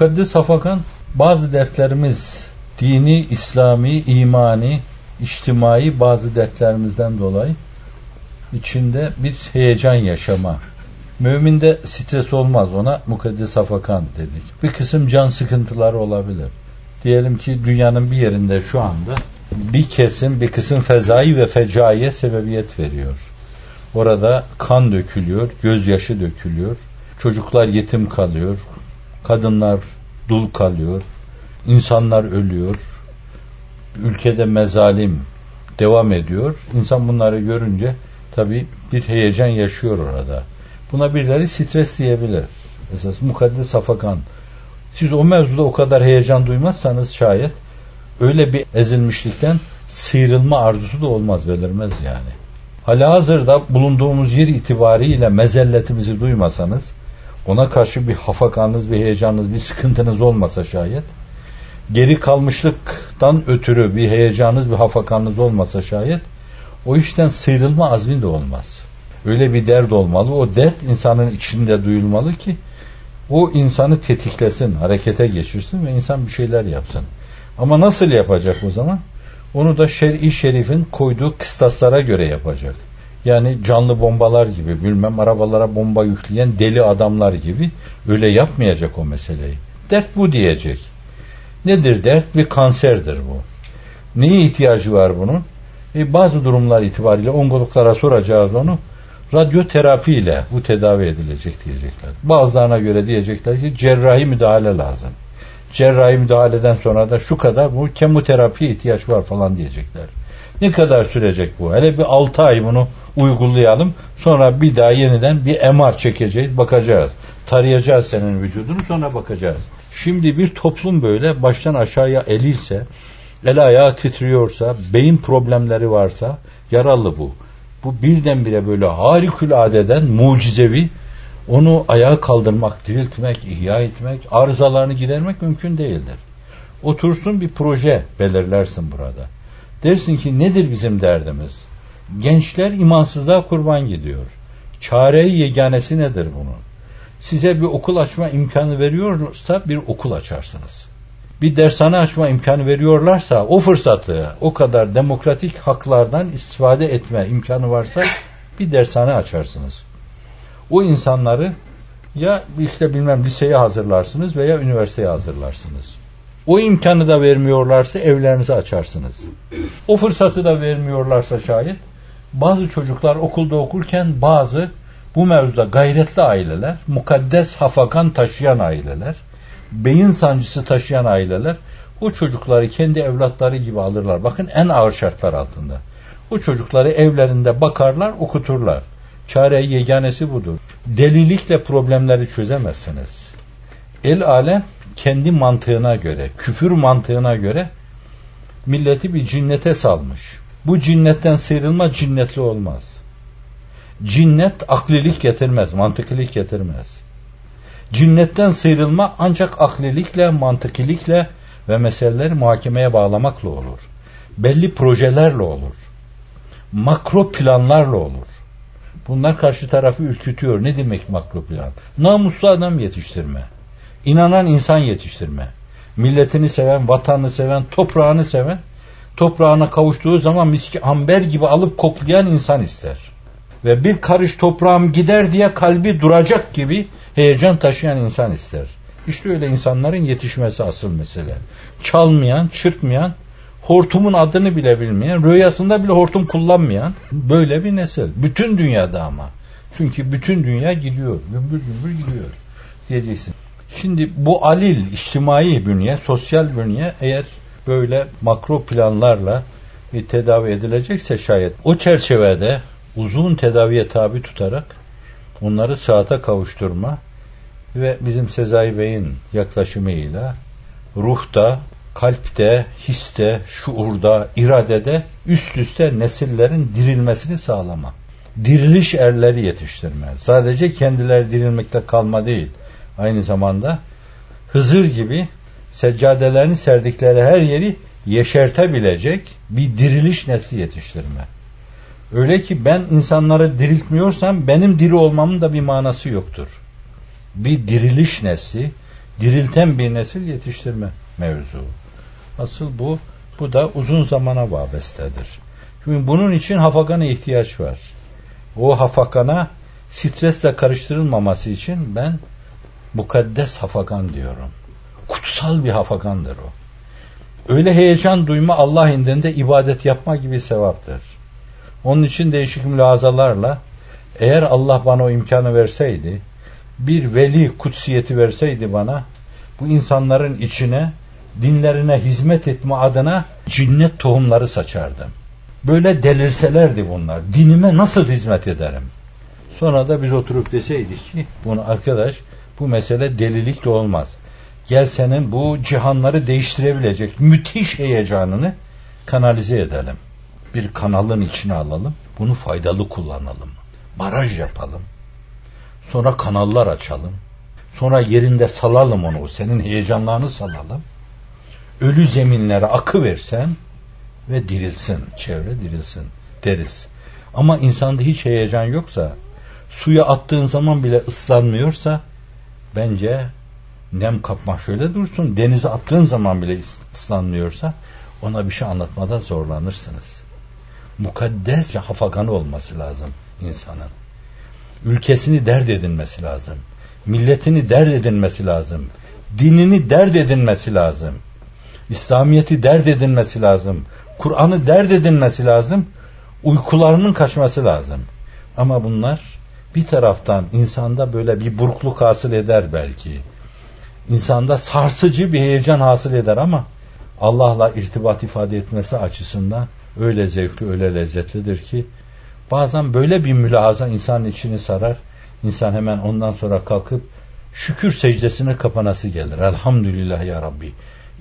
Mukaddes Hafakan bazı dertlerimiz dini, İslami, imani, içtimai bazı dertlerimizden dolayı içinde bir heyecan yaşama. Müminde stres olmaz ona mukaddes afakan dedik. Bir kısım can sıkıntıları olabilir. Diyelim ki dünyanın bir yerinde şu anda bir kesim bir kısım fezai ve fecaiye sebebiyet veriyor. Orada kan dökülüyor, gözyaşı dökülüyor, çocuklar yetim kalıyor, kadınlar dul kalıyor, insanlar ölüyor, ülkede mezalim devam ediyor. İnsan bunları görünce tabi bir heyecan yaşıyor orada. Buna birileri stres diyebilir. Esas mukaddes safakan. Siz o mevzuda o kadar heyecan duymazsanız şayet öyle bir ezilmişlikten sıyrılma arzusu da olmaz belirmez yani. Hala hazırda bulunduğumuz yer itibariyle mezelletimizi duymasanız ona karşı bir hafakanınız, bir heyecanınız, bir sıkıntınız olmasa şayet geri kalmışlıktan ötürü bir heyecanınız, bir hafakanınız olmasa şayet o işten sıyrılma azmi de olmaz. Öyle bir dert olmalı. O dert insanın içinde duyulmalı ki o insanı tetiklesin, harekete geçirsin ve insan bir şeyler yapsın. Ama nasıl yapacak o zaman? Onu da şer'i şerifin koyduğu kıstaslara göre yapacak. Yani canlı bombalar gibi, bilmem arabalara bomba yükleyen deli adamlar gibi öyle yapmayacak o meseleyi. Dert bu diyecek. Nedir dert? Bir kanserdir bu. Neye ihtiyacı var bunun? E, bazı durumlar itibariyle onkologlara soracağız onu. Radyoterapi ile bu tedavi edilecek diyecekler. Bazılarına göre diyecekler ki cerrahi müdahale lazım. Cerrahi müdahaleden sonra da şu kadar bu kemoterapi ihtiyaç var falan diyecekler. Ne kadar sürecek bu? Hele bir 6 ay bunu uygulayalım. Sonra bir daha yeniden bir MR çekeceğiz, bakacağız. Tarayacağız senin vücudunu sonra bakacağız. Şimdi bir toplum böyle baştan aşağıya elilse, el ayağı titriyorsa, beyin problemleri varsa yaralı bu. Bu birdenbire böyle harikuladeden mucizevi onu ayağa kaldırmak, diriltmek, ihya etmek, arızalarını gidermek mümkün değildir. Otursun bir proje belirlersin burada. Dersin ki nedir bizim derdimiz? Gençler imansızlığa kurban gidiyor. Çareyi yeganesi nedir bunun? Size bir okul açma imkanı veriyorsa bir okul açarsınız. Bir dershane açma imkanı veriyorlarsa o fırsatı, o kadar demokratik haklardan istifade etme imkanı varsa bir dershane açarsınız. O insanları ya işte bilmem liseye hazırlarsınız veya üniversiteye hazırlarsınız. O imkanı da vermiyorlarsa evlerinizi açarsınız. O fırsatı da vermiyorlarsa şayet bazı çocuklar okulda okurken bazı bu mevzuda gayretli aileler, mukaddes hafakan taşıyan aileler, beyin sancısı taşıyan aileler o çocukları kendi evlatları gibi alırlar. Bakın en ağır şartlar altında. O çocukları evlerinde bakarlar, okuturlar. Çare yeganesi budur. Delilikle problemleri çözemezsiniz. El alem kendi mantığına göre, küfür mantığına göre milleti bir cinnete salmış. Bu cinnetten sıyrılma cinnetli olmaz. Cinnet aklilik getirmez, mantıklilik getirmez. Cinnetten sıyrılma ancak aklilikle, mantıkilikle ve meseleleri muhakemeye bağlamakla olur. Belli projelerle olur. Makro planlarla olur. Bunlar karşı tarafı ürkütüyor. Ne demek makro plan? Namuslu adam yetiştirme. İnanan insan yetiştirme. Milletini seven, vatanını seven, toprağını seven, toprağına kavuştuğu zaman miski amber gibi alıp koklayan insan ister. Ve bir karış toprağım gider diye kalbi duracak gibi heyecan taşıyan insan ister. İşte öyle insanların yetişmesi asıl mesele. Çalmayan, çırpmayan, hortumun adını bile bilmeyen, rüyasında bile hortum kullanmayan böyle bir nesil. Bütün dünyada ama. Çünkü bütün dünya gidiyor. Gümbür gümbür gidiyor. Diyeceksin. Şimdi bu alil, içtimai bünye, sosyal bünye eğer böyle makro planlarla bir tedavi edilecekse şayet o çerçevede uzun tedaviye tabi tutarak onları saate kavuşturma ve bizim Sezai Bey'in yaklaşımıyla ruhta, kalpte, histe, şuurda, iradede üst üste nesillerin dirilmesini sağlama. Diriliş erleri yetiştirme. Sadece kendileri dirilmekte kalma değil. Aynı zamanda Hızır gibi seccadelerini serdikleri her yeri yeşertebilecek bir diriliş nesli yetiştirme. Öyle ki ben insanları diriltmiyorsam benim diri olmamın da bir manası yoktur. Bir diriliş nesli dirilten bir nesil yetiştirme mevzu. Asıl bu, bu da uzun zamana vabestedir. Çünkü bunun için hafakana ihtiyaç var. O hafakana stresle karıştırılmaması için ben mukaddes hafakan diyorum. Kutsal bir hafakandır o. Öyle heyecan duyma Allah indinde ibadet yapma gibi sevaptır. Onun için değişik mülazalarla eğer Allah bana o imkanı verseydi, bir veli kutsiyeti verseydi bana, bu insanların içine, dinlerine hizmet etme adına cinnet tohumları saçardım. Böyle delirselerdi bunlar. Dinime nasıl hizmet ederim? Sonra da biz oturup deseydik ki bunu arkadaş bu mesele delilikle olmaz. Gel senin bu cihanları değiştirebilecek müthiş heyecanını kanalize edelim. Bir kanalın içine alalım. Bunu faydalı kullanalım. Baraj yapalım. Sonra kanallar açalım. Sonra yerinde salalım onu. Senin heyecanlarını salalım. Ölü zeminlere akı versen ve dirilsin. Çevre dirilsin deriz. Ama insanda hiç heyecan yoksa suya attığın zaman bile ıslanmıyorsa bence nem kapmak şöyle dursun. Denize attığın zaman bile ıslanmıyorsa ona bir şey anlatmada zorlanırsınız. Mukaddes hafaganı olması lazım insanın. Ülkesini dert edinmesi lazım. Milletini dert edinmesi lazım. Dinini dert edinmesi lazım. İslamiyeti dert edinmesi lazım. Kur'an'ı dert edinmesi lazım. Uykularının kaçması lazım. Ama bunlar bir taraftan insanda böyle bir burukluk hasıl eder belki. İnsanda sarsıcı bir heyecan hasıl eder ama Allah'la irtibat ifade etmesi açısından öyle zevkli, öyle lezzetlidir ki bazen böyle bir mülahaza insanın içini sarar. İnsan hemen ondan sonra kalkıp şükür secdesine kapanası gelir. Elhamdülillah ya Rabbi.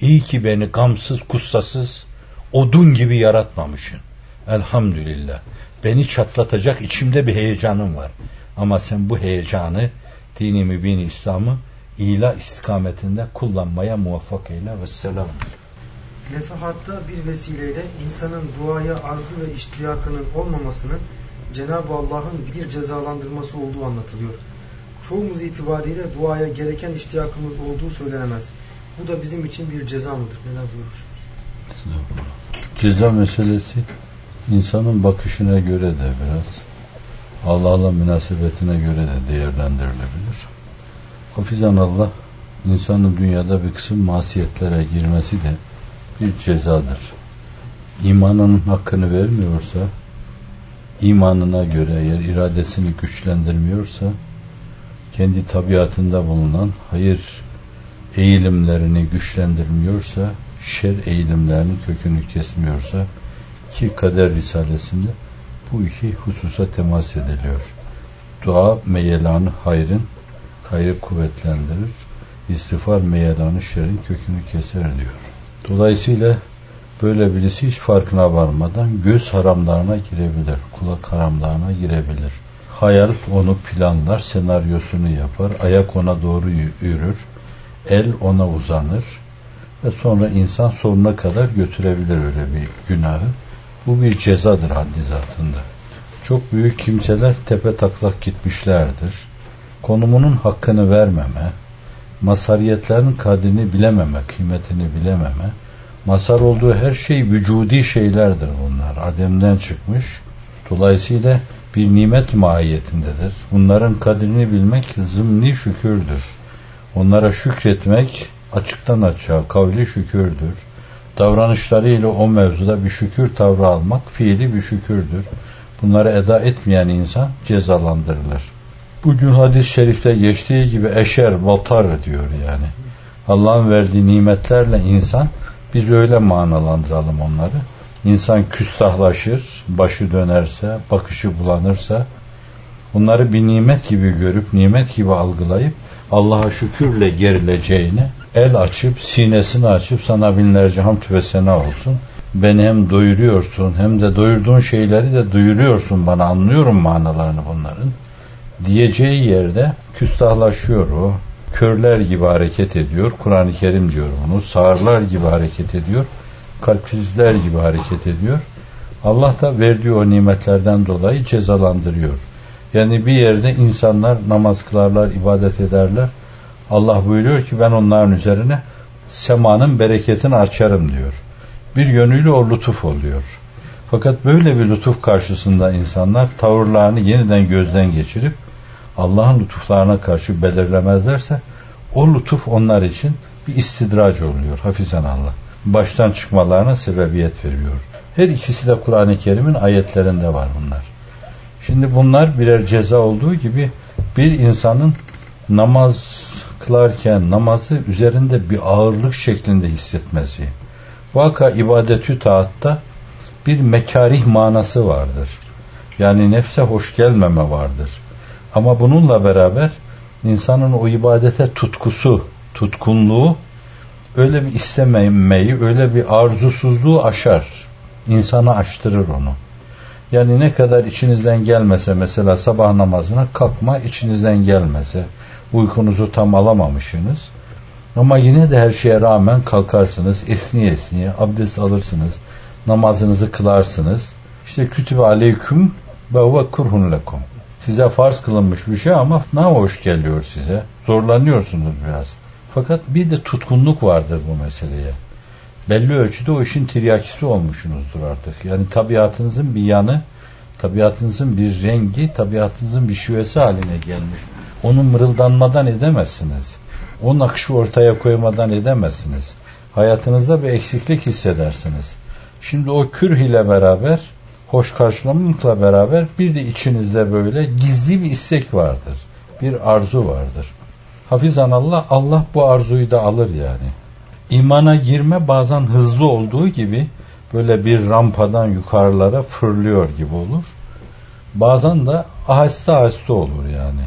İyi ki beni gamsız, kussasız, odun gibi yaratmamışsın. Elhamdülillah. Beni çatlatacak içimde bir heyecanım var. Ama sen bu heyecanı dini mübin İslam'ı ila istikametinde kullanmaya muvaffak eyle ve selam. Nefahatta bir vesileyle insanın duaya arzu ve iştiyakının olmamasının Cenab-ı Allah'ın bir cezalandırması olduğu anlatılıyor. Çoğumuz itibariyle duaya gereken iştiyakımız olduğu söylenemez. Bu da bizim için bir ceza mıdır? Neler buyurursunuz? Ceza meselesi insanın bakışına göre de biraz Allah'la münasebetine göre de değerlendirilebilir. Hafizan Allah insanın dünyada bir kısım masiyetlere girmesi de bir cezadır. İmanının hakkını vermiyorsa imanına göre eğer iradesini güçlendirmiyorsa kendi tabiatında bulunan hayır eğilimlerini güçlendirmiyorsa şer eğilimlerinin kökünü kesmiyorsa ki kader risalesinde bu iki hususa temas ediliyor. Dua meyelanı hayrın hayrı kuvvetlendirir. İstiğfar meyelanı şerrin kökünü keser diyor. Dolayısıyla böyle birisi hiç farkına varmadan göz haramlarına girebilir, kulak haramlarına girebilir. Hayal onu planlar, senaryosunu yapar, ayak ona doğru yürür, el ona uzanır ve sonra insan sonuna kadar götürebilir öyle bir günahı. Bu bir cezadır haddi zatında. Çok büyük kimseler tepe taklak gitmişlerdir. Konumunun hakkını vermeme, masariyetlerin kadrini bilememe, kıymetini bilememe, masar olduğu her şey vücudi şeylerdir bunlar. Adem'den çıkmış. Dolayısıyla bir nimet mahiyetindedir. Bunların kadrini bilmek zımni şükürdür. Onlara şükretmek açıktan açığa kavli şükürdür. Davranışlarıyla o mevzuda bir şükür tavrı almak fiili bir şükürdür. Bunları eda etmeyen insan cezalandırılır. Bugün hadis-i şerifte geçtiği gibi eşer, batar diyor yani. Allah'ın verdiği nimetlerle insan biz öyle manalandıralım onları. İnsan küstahlaşır, başı dönerse, bakışı bulanırsa bunları bir nimet gibi görüp, nimet gibi algılayıp Allah'a şükürle gerileceğini el açıp, sinesini açıp sana binlerce hamd ve sena olsun. Beni hem doyuruyorsun hem de doyurduğun şeyleri de duyuruyorsun bana anlıyorum manalarını bunların diyeceği yerde küstahlaşıyor o. Körler gibi hareket ediyor. Kur'an-ı Kerim diyor onu. Sağırlar gibi hareket ediyor. Kalpsizler gibi hareket ediyor. Allah da verdiği o nimetlerden dolayı cezalandırıyor. Yani bir yerde insanlar namaz kılarlar, ibadet ederler. Allah buyuruyor ki ben onların üzerine semanın bereketini açarım diyor. Bir yönüyle o lütuf oluyor. Fakat böyle bir lütuf karşısında insanlar tavırlarını yeniden gözden geçirip Allah'ın lütuflarına karşı belirlemezlerse o lütuf onlar için bir istidrac oluyor hafizan Allah. Baştan çıkmalarına sebebiyet veriyor. Her ikisi de Kur'an-ı Kerim'in ayetlerinde var bunlar. Şimdi bunlar birer ceza olduğu gibi bir insanın namaz kılarken namazı üzerinde bir ağırlık şeklinde hissetmesi. Vaka ibadetü taatta bir mekarih manası vardır. Yani nefse hoş gelmeme vardır. Ama bununla beraber insanın o ibadete tutkusu, tutkunluğu öyle bir istememeyi, öyle bir arzusuzluğu aşar. İnsanı aştırır onu. Yani ne kadar içinizden gelmese mesela sabah namazına kalkma içinizden gelmese uykunuzu tam alamamışsınız. Ama yine de her şeye rağmen kalkarsınız esniye esniye abdest alırsınız namazınızı kılarsınız. İşte kütübe aleyküm ve huve kurhun lekum. Size farz kılınmış bir şey ama ne hoş geliyor size. Zorlanıyorsunuz biraz. Fakat bir de tutkunluk vardır bu meseleye belli ölçüde o işin tiryakisi olmuşsunuzdur artık. Yani tabiatınızın bir yanı, tabiatınızın bir rengi, tabiatınızın bir şivesi haline gelmiş. Onu mırıldanmadan edemezsiniz. O nakışı ortaya koymadan edemezsiniz. Hayatınızda bir eksiklik hissedersiniz. Şimdi o kürh ile beraber, hoş karşılamakla beraber bir de içinizde böyle gizli bir istek vardır. Bir arzu vardır. Hafizan Allah, Allah bu arzuyu da alır yani. İmana girme bazen hızlı olduğu gibi böyle bir rampadan yukarılara fırlıyor gibi olur. Bazen de aheste aheste olur yani.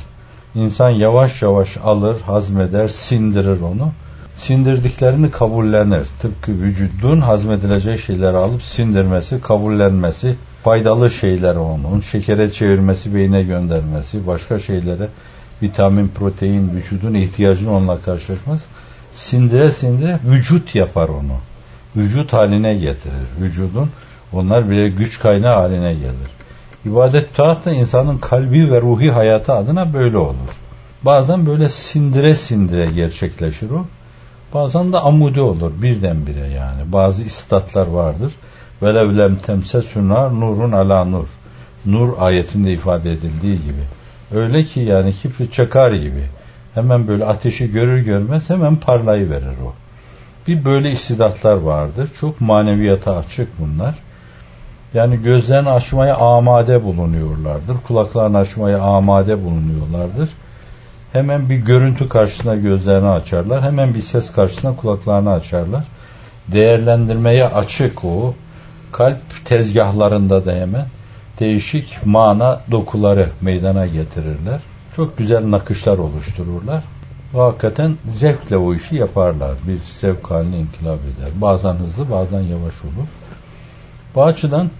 İnsan yavaş yavaş alır, hazmeder, sindirir onu. Sindirdiklerini kabullenir. Tıpkı vücudun hazmedilecek şeyleri alıp sindirmesi, kabullenmesi, faydalı şeyler onun, şekere çevirmesi, beyine göndermesi, başka şeylere vitamin, protein, vücudun ihtiyacını onunla karşılaşması sindire sindire vücut yapar onu. Vücut haline getirir. Vücudun onlar bile güç kaynağı haline gelir. İbadet taat da insanın kalbi ve ruhi hayatı adına böyle olur. Bazen böyle sindire sindire gerçekleşir o. Bazen de amude olur birdenbire yani. Bazı istatlar vardır. Velev lem temse sunar nurun ala nur. Nur ayetinde ifade edildiği gibi. Öyle ki yani kibrit çakar gibi. Hemen böyle ateşi görür görmez hemen parlayıverir o. Bir böyle istidatlar vardır. Çok maneviyata açık bunlar. Yani gözlerini açmaya amade bulunuyorlardır. Kulaklarını açmaya amade bulunuyorlardır. Hemen bir görüntü karşısına gözlerini açarlar. Hemen bir ses karşısına kulaklarını açarlar. Değerlendirmeye açık o. Kalp tezgahlarında da hemen değişik mana dokuları meydana getirirler. Çok güzel nakışlar oluştururlar. Hakikaten zevkle o işi yaparlar. Bir zevk haline inkılap eder. Bazen hızlı bazen yavaş olur. Bu açıdan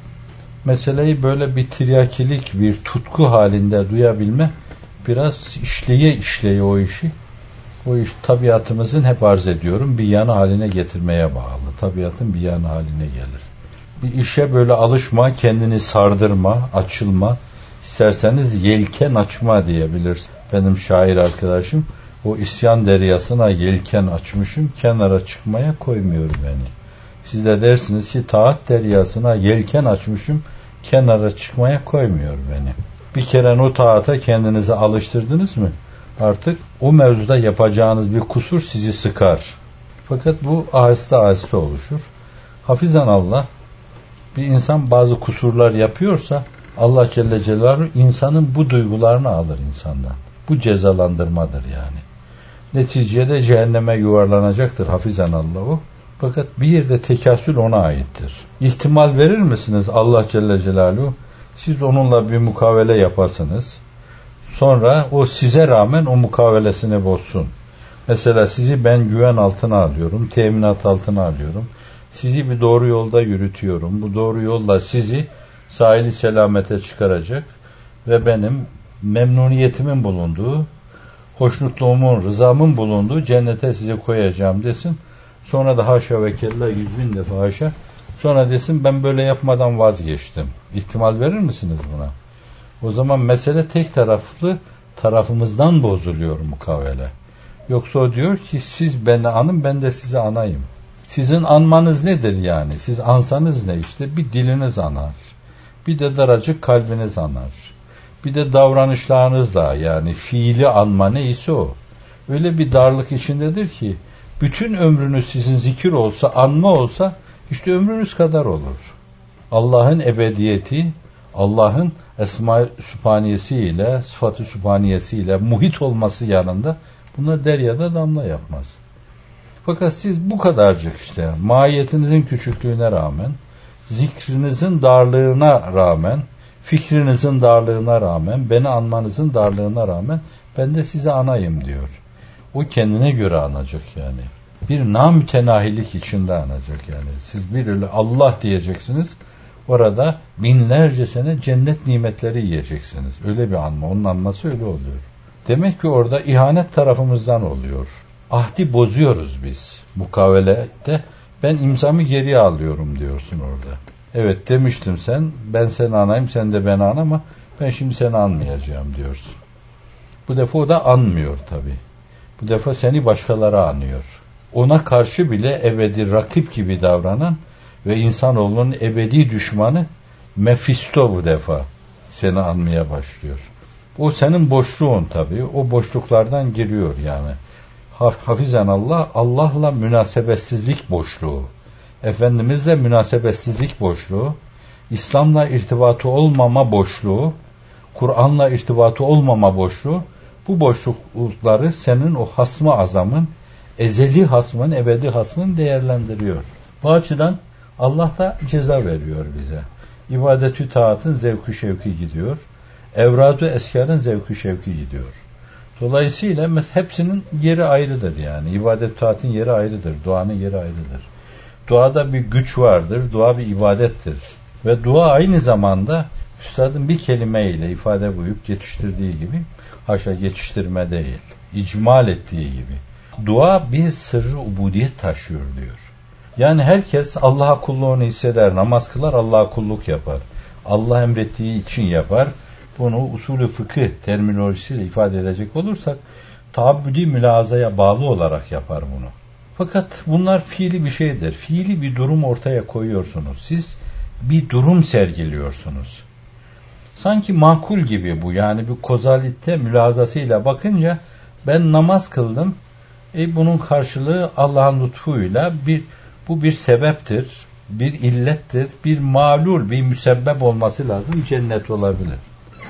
meseleyi böyle bir tiryakilik, bir tutku halinde duyabilme biraz işleye işleye o işi o iş tabiatımızın hep arz ediyorum bir yanı haline getirmeye bağlı. Tabiatın bir yanı haline gelir. Bir işe böyle alışma, kendini sardırma, açılma, isterseniz yelken açma diyebiliriz. Benim şair arkadaşım o isyan deryasına yelken açmışım kenara çıkmaya koymuyor beni. Siz de dersiniz ki taat deryasına yelken açmışım kenara çıkmaya koymuyor beni. Bir kere o taata kendinizi alıştırdınız mı? Artık o mevzuda yapacağınız bir kusur sizi sıkar. Fakat bu aheste aheste oluşur. Hafizan Allah bir insan bazı kusurlar yapıyorsa Allah Celle Celaluhu insanın bu duygularını alır insandan. Bu cezalandırmadır yani. Neticede cehenneme yuvarlanacaktır hafizan Allah'u. Fakat bir yerde tekasül ona aittir. İhtimal verir misiniz Allah Celle Celaluhu? Siz onunla bir mukavele yapasınız. Sonra o size rağmen o mukavelesini bozsun. Mesela sizi ben güven altına alıyorum, teminat altına alıyorum. Sizi bir doğru yolda yürütüyorum. Bu doğru yolla sizi sahili selamete çıkaracak ve benim memnuniyetimin bulunduğu, hoşnutluğumun, rızamın bulunduğu cennete sizi koyacağım desin. Sonra da haşa ve kella yüz bin defa haşa. Sonra desin ben böyle yapmadan vazgeçtim. İhtimal verir misiniz buna? O zaman mesele tek taraflı tarafımızdan bozuluyor mukavele. Yoksa o diyor ki siz beni anın ben de sizi anayım. Sizin anmanız nedir yani? Siz ansanız ne işte? Bir diliniz anar. Bir de daracık kalbiniz anar. Bir de davranışlarınızla yani fiili anma neyse o. Öyle bir darlık içindedir ki bütün ömrünüz sizin zikir olsa, anma olsa işte ömrünüz kadar olur. Allah'ın ebediyeti, Allah'ın esma sübhaniyesi ile, sıfatı ile muhit olması yanında bunlar deryada damla yapmaz. Fakat siz bu kadarcık işte mahiyetinizin küçüklüğüne rağmen, zikrinizin darlığına rağmen, fikrinizin darlığına rağmen, beni anmanızın darlığına rağmen ben de size anayım diyor. O kendine göre anacak yani. Bir namütenahilik içinde anacak yani. Siz bir Allah diyeceksiniz. Orada binlerce sene cennet nimetleri yiyeceksiniz. Öyle bir anma. Onun anması öyle oluyor. Demek ki orada ihanet tarafımızdan oluyor. Ahdi bozuyoruz biz. Mukavelede ben imzamı geriye alıyorum diyorsun orada. Evet demiştim sen, ben seni anayım, sen de beni an ama ben şimdi seni anmayacağım diyorsun. Bu defa o da anmıyor tabi. Bu defa seni başkaları anıyor. Ona karşı bile ebedi rakip gibi davranan ve insanoğlunun ebedi düşmanı Mefisto bu defa seni anmaya başlıyor. O senin boşluğun tabi. O boşluklardan giriyor yani. Hafizen Allah, Allah'la münasebetsizlik boşluğu. Efendimizle münasebetsizlik boşluğu. İslam'la irtibatı olmama boşluğu. Kur'an'la irtibatı olmama boşluğu. Bu boşlukları senin o hasmı azamın, ezeli hasmın, ebedi hasmın değerlendiriyor. Bu açıdan Allah da ceza veriyor bize. İbadetü taatın zevkü şevki gidiyor. Evradu eskarın zevkü şevki gidiyor. Dolayısıyla hepsinin yeri ayrıdır yani. İbadet taatın yeri ayrıdır. Duanın yeri ayrıdır. Duada bir güç vardır. Dua bir ibadettir. Ve dua aynı zamanda Üstadın bir kelimeyle ifade buyup geçiştirdiği gibi haşa geçiştirme değil. icmal ettiği gibi. Dua bir sırrı ubudiyet taşıyor diyor. Yani herkes Allah'a kulluğunu hisseder, namaz kılar, Allah'a kulluk yapar. Allah emrettiği için yapar. Bunu usulü fıkıh terminolojisiyle ifade edecek olursak taabbüdi mülazaya bağlı olarak yapar bunu. Fakat bunlar fiili bir şeydir. Fiili bir durum ortaya koyuyorsunuz. Siz bir durum sergiliyorsunuz. Sanki makul gibi bu. Yani bir kozalitte mülazasıyla bakınca ben namaz kıldım. E bunun karşılığı Allah'ın lütfuyla bir bu bir sebeptir, bir illettir, bir malul, bir müsebbep olması lazım. Cennet olabilir.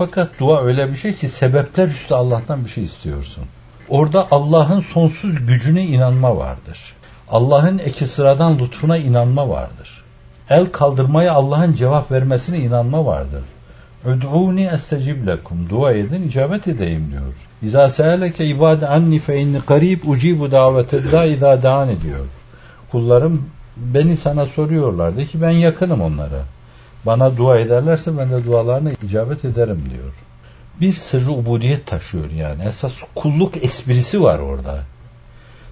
Fakat dua öyle bir şey ki sebepler üstü Allah'tan bir şey istiyorsun. Orada Allah'ın sonsuz gücüne inanma vardır. Allah'ın eki sıradan lütfuna inanma vardır. El kaldırmaya Allah'ın cevap vermesine inanma vardır. Öd'uni estecib lekum. Dua edin, icabet edeyim diyor. İza seeleke ibade anni fe inni karib ucibu davete da iza daan ediyor. Kullarım beni sana soruyorlar. De ki ben yakınım onlara. Bana dua ederlerse ben de dualarına icabet ederim diyor. Bir sırrı ubudiyet taşıyor yani. Esas kulluk esprisi var orada.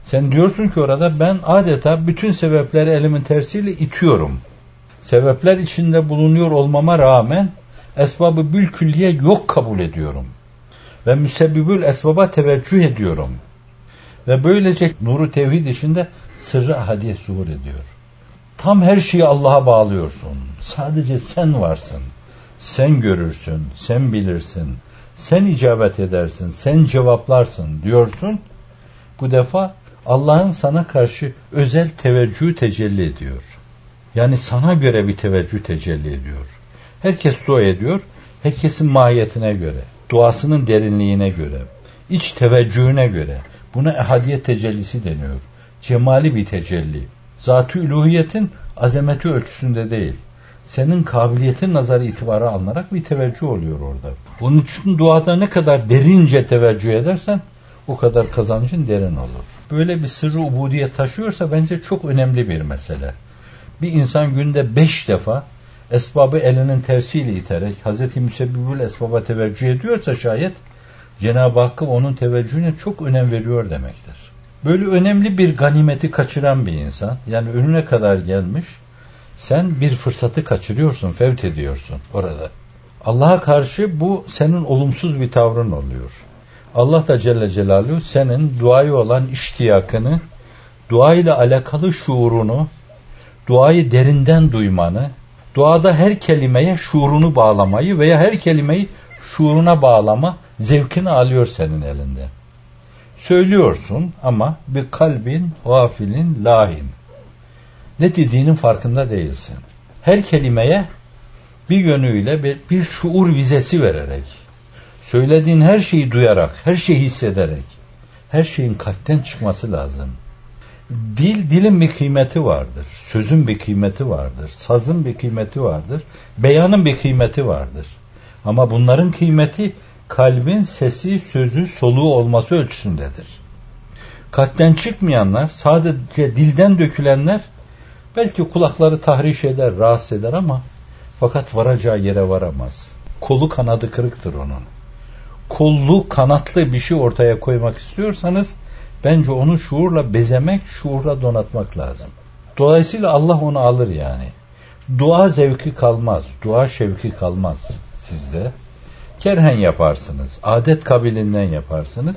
Sen diyorsun ki orada ben adeta bütün sebepleri elimin tersiyle itiyorum. Sebepler içinde bulunuyor olmama rağmen esbabı bül külliye yok kabul ediyorum. Ve müsebbibül esbaba teveccüh ediyorum. Ve böylece nuru tevhid içinde sırrı ahadiyet zuhur ediyor. Tam her şeyi Allah'a bağlıyorsun. Sadece sen varsın. Sen görürsün, sen bilirsin, sen icabet edersin, sen cevaplarsın diyorsun. Bu defa Allah'ın sana karşı özel teveccüh tecelli ediyor. Yani sana göre bir teveccüh tecelli ediyor. Herkes dua ediyor, herkesin mahiyetine göre, duasının derinliğine göre, iç teveccühüne göre. Buna ehadiyet tecellisi deniyor. Cemali bir tecelli. Zat-ı üluhiyetin azameti ölçüsünde değil. Senin kabiliyetin nazarı itibarı alınarak bir teveccüh oluyor orada. Onun için duada ne kadar derince teveccüh edersen o kadar kazancın derin olur. Böyle bir sırrı ubudiyet taşıyorsa bence çok önemli bir mesele. Bir insan günde beş defa esbabı elinin tersiyle iterek Hazreti Müsebbibül esbaba teveccüh ediyorsa şayet Cenab-ı Hakk'a onun teveccühüne çok önem veriyor demektir. Böyle önemli bir ganimeti kaçıran bir insan, yani önüne kadar gelmiş, sen bir fırsatı kaçırıyorsun, fevt ediyorsun orada. Allah'a karşı bu senin olumsuz bir tavrın oluyor. Allah da Celle Celaluhu senin duayı olan iştiyakını, dua ile alakalı şuurunu, duayı derinden duymanı, duada her kelimeye şuurunu bağlamayı veya her kelimeyi şuuruna bağlama zevkini alıyor senin elinde. Söylüyorsun ama bir kalbin gafilin lahin. Ne dediğinin farkında değilsin. Her kelimeye bir yönüyle bir, bir şuur vizesi vererek, söylediğin her şeyi duyarak, her şeyi hissederek, her şeyin kalpten çıkması lazım. Dil, dilin bir kıymeti vardır. Sözün bir kıymeti vardır. Sazın bir kıymeti vardır. Beyanın bir kıymeti vardır. Ama bunların kıymeti kalbin sesi, sözü, soluğu olması ölçüsündedir. Kalpten çıkmayanlar, sadece dilden dökülenler belki kulakları tahriş eder, rahatsız eder ama fakat varacağı yere varamaz. Kolu kanadı kırıktır onun. Kollu, kanatlı bir şey ortaya koymak istiyorsanız bence onu şuurla bezemek, şuurla donatmak lazım. Dolayısıyla Allah onu alır yani. Dua zevki kalmaz, dua şevki kalmaz sizde. Kerhen yaparsınız, adet kabilinden yaparsınız.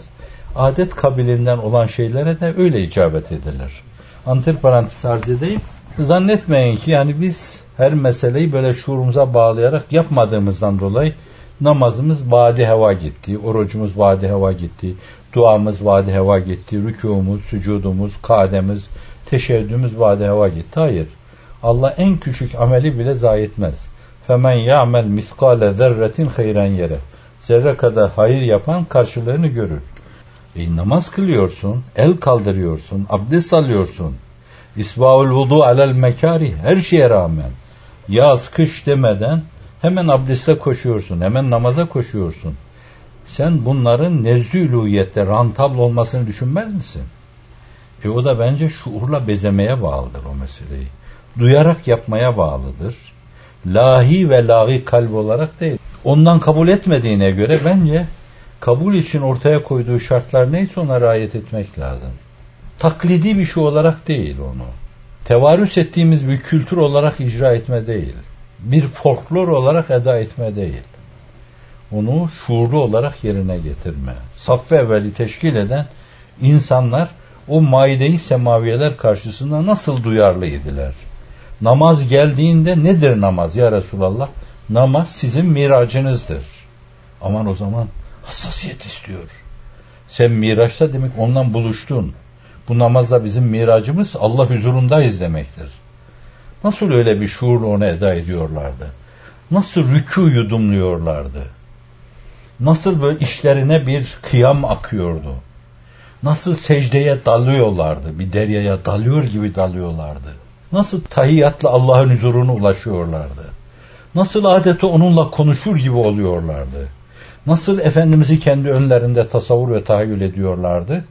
Adet kabilinden olan şeylere de öyle icabet edilir. Antiparantez arz edeyim. Zannetmeyin ki yani biz her meseleyi böyle şuurumuza bağlayarak yapmadığımızdan dolayı namazımız vadi heva gitti, orucumuz vadi heva gitti, duamız vadi heva gitti, rükûmuz, sücudumuz, kademiz, teşebbüdümüz vadi heva gitti. Hayır. Allah en küçük ameli bile zayi etmez. Femen ya'mel miskale zerretin hayren yere. Zerre kadar hayır yapan karşılığını görür. E, namaz kılıyorsun, el kaldırıyorsun, abdest alıyorsun. İsbaul vudu alel mekari her şeye rağmen yaz kış demeden hemen abdeste koşuyorsun, hemen namaza koşuyorsun. Sen bunların nezdü rantabl olmasını düşünmez misin? E o da bence şuurla bezemeye bağlıdır o meseleyi. Duyarak yapmaya bağlıdır. Lahi ve lahi kalp olarak değil. Ondan kabul etmediğine göre bence kabul için ortaya koyduğu şartlar neyse ona riayet etmek lazım. Taklidi bir şey olarak değil onu tevarüs ettiğimiz bir kültür olarak icra etme değil. Bir folklor olarak eda etme değil. Onu şuurlu olarak yerine getirme. Saffı evveli teşkil eden insanlar o maide-i semaviyeler karşısında nasıl duyarlıydılar? Namaz geldiğinde nedir namaz ya Resulallah? Namaz sizin miracınızdır. Aman o zaman hassasiyet istiyor. Sen miraçta demek ondan buluştun. Bu namazda bizim miracımız Allah huzurundayız demektir. Nasıl öyle bir şuurla onu eda ediyorlardı? Nasıl rükû yudumluyorlardı? Nasıl böyle işlerine bir kıyam akıyordu? Nasıl secdeye dalıyorlardı? Bir deryaya dalıyor gibi dalıyorlardı. Nasıl tahiyyatla Allah'ın huzuruna ulaşıyorlardı? Nasıl adeta onunla konuşur gibi oluyorlardı? Nasıl Efendimiz'i kendi önlerinde tasavvur ve tahayyül ediyorlardı?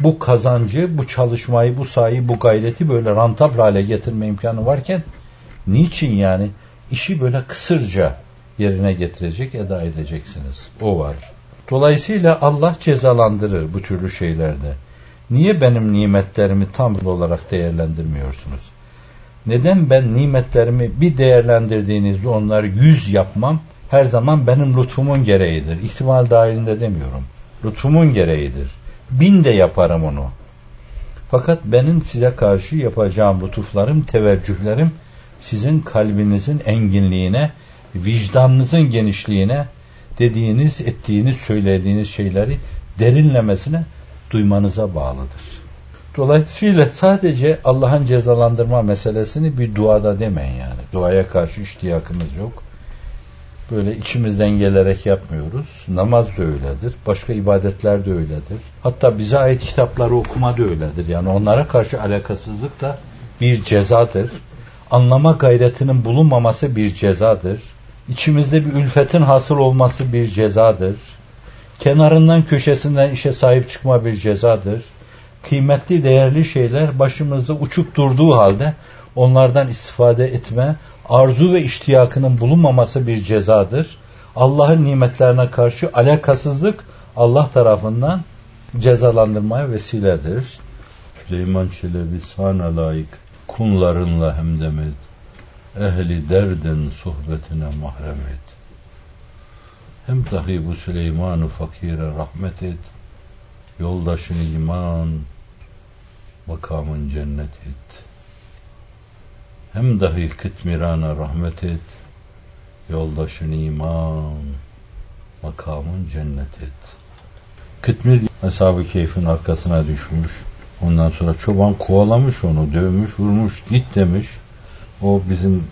Bu kazancı, bu çalışmayı, bu sayı, bu gayreti böyle rantable hale getirme imkanı varken niçin yani işi böyle kısırca yerine getirecek, eda edeceksiniz. O var. Dolayısıyla Allah cezalandırır bu türlü şeylerde. Niye benim nimetlerimi tam olarak değerlendirmiyorsunuz? Neden ben nimetlerimi bir değerlendirdiğinizde onları yüz yapmam? Her zaman benim lütfumun gereğidir. İhtimal dahilinde demiyorum. Lütfumun gereğidir bin de yaparım onu. Fakat benim size karşı yapacağım lütuflarım, teveccühlerim sizin kalbinizin enginliğine, vicdanınızın genişliğine, dediğiniz, ettiğiniz, söylediğiniz şeyleri derinlemesine duymanıza bağlıdır. Dolayısıyla sadece Allah'ın cezalandırma meselesini bir duada demeyin yani. Duaya karşı iştiyakımız yok böyle içimizden gelerek yapmıyoruz. Namaz da öyledir. Başka ibadetler de öyledir. Hatta bize ait kitapları okuma da öyledir. Yani onlara karşı alakasızlık da bir cezadır. Anlama gayretinin bulunmaması bir cezadır. İçimizde bir ülfetin hasıl olması bir cezadır. Kenarından köşesinden işe sahip çıkma bir cezadır. Kıymetli değerli şeyler başımızda uçup durduğu halde onlardan istifade etme, arzu ve iştiyakının bulunmaması bir cezadır. Allah'ın nimetlerine karşı alakasızlık Allah tarafından cezalandırmaya vesiledir. Süleyman Çelebi sana layık kunlarınla hemdem et. Ehli derdin sohbetine mahrem et. Hem dahi bu Süleyman-ı fakire rahmet et. Yoldaşın iman, makamın cennet et. Hem dahi kıtmirana rahmet et. Yoldaşın iman, makamın cennet et. Kıtmir hesabı keyfin arkasına düşmüş. Ondan sonra çoban kovalamış onu, dövmüş, vurmuş, git demiş. O bizim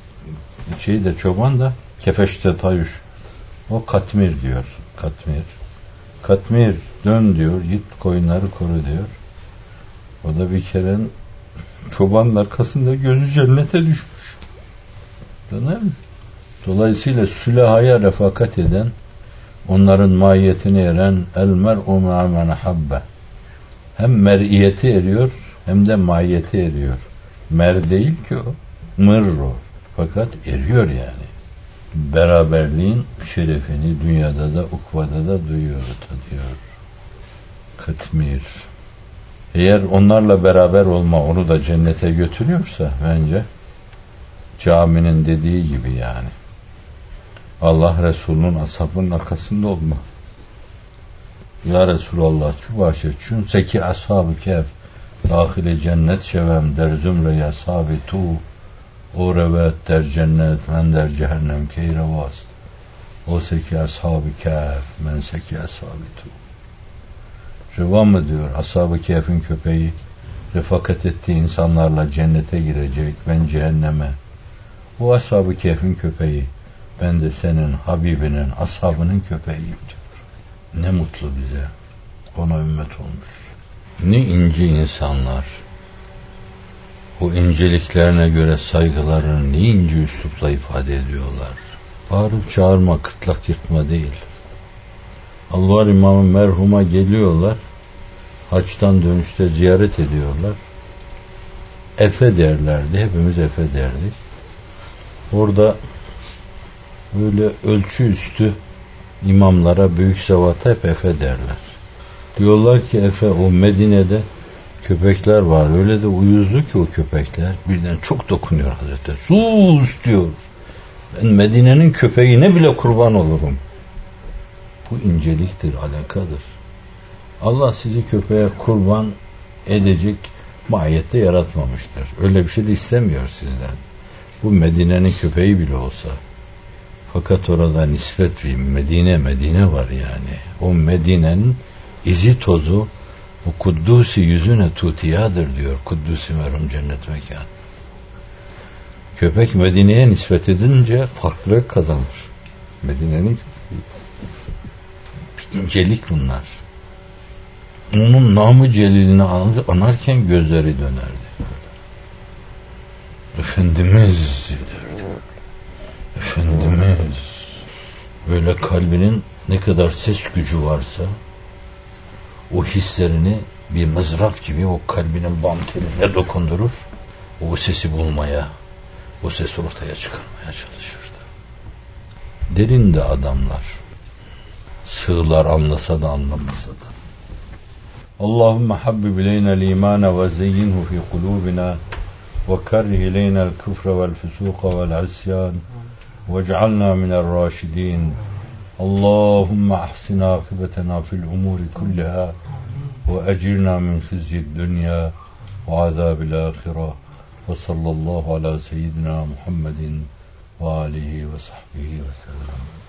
şey de çoban da kefeşte tayuş. O katmir diyor. Katmir. Katmir dön diyor. Git koyunları koru diyor. O da bir kere çobanın arkasında gözü cennete düşmüş. Değil mi? Dolayısıyla sülahaya refakat eden, onların mahiyetini eren el mer'u ma'men habbe. Hem mer'iyeti eriyor hem de mahiyeti eriyor. Mer değil ki o. Mır. Fakat eriyor yani. Beraberliğin şerefini dünyada da ukvada da duyuyor, tadıyor. Kıtmir. Eğer onlarla beraber olma onu da cennete götürüyorsa bence caminin dediği gibi yani. Allah Resulü'nün ashabının arkasında olma. Ya Resulallah şu başı çün seki ashab-ı kehf dahili cennet şevem der zümre ashabi tu o revet der cennet men der cehennem keyre vast o seki ashab-ı kehf men seki ashabi tu Rıva mı diyor ashab-ı kehfin köpeği refakat ettiği insanlarla cennete girecek ben cehenneme o ashab-ı kehfin köpeği ben de senin Habibinin, ashabının köpeğiyim diyor. Ne mutlu bize. Ona ümmet olmuş. Ne ince insanlar. Bu inceliklerine göre saygılarını ne ince üslupla ifade ediyorlar. Bağırıp çağırma, kıtlak yırtma değil. Alvar İmamı merhuma geliyorlar. Haçtan dönüşte ziyaret ediyorlar. Efe derlerdi. Hepimiz Efe derdik. Orada böyle ölçü üstü imamlara büyük zavata hep Efe derler. Diyorlar ki Efe o Medine'de köpekler var. Öyle de uyuzlu ki o köpekler. Birden çok dokunuyor Hazreti. Sus diyor. Ben Medine'nin köpeğine bile kurban olurum. Bu inceliktir, alakadır. Allah sizi köpeğe kurban edecek mahiyette yaratmamıştır. Öyle bir şey de istemiyor sizden. Bu Medine'nin köpeği bile olsa. Fakat orada nispet bir Medine Medine var yani. O Medine'nin izi tozu o Kuddusi yüzüne tutiyadır diyor. Kuddusi merhum cennet mekan. Köpek Medine'ye nispet edince farklı kazanır. Medine'nin incelik bunlar. Onun namı celilini anarken gözleri dönerdi. Efendimiz derdi. Efendimiz böyle kalbinin ne kadar ses gücü varsa o hislerini bir mızraf gibi o kalbinin bam teline dokundurur. O sesi bulmaya, o sesi ortaya çıkarmaya çalışırdı. Derinde adamlar. sığlar anlasa da anlamasa da. Allahümme habbib ileyne l-imana ve zeyyinhu fi kulubina ve kerrih ileyne l-küfre vel fusuqa vel isyan ve ec'alna minel raşidin. Allahümme ahsin akıbetena fil umuri kulliha ve ecirna min khizyid dünya ve azabil ala seyyidina Muhammedin ve alihi ve sahbihi ve sellem.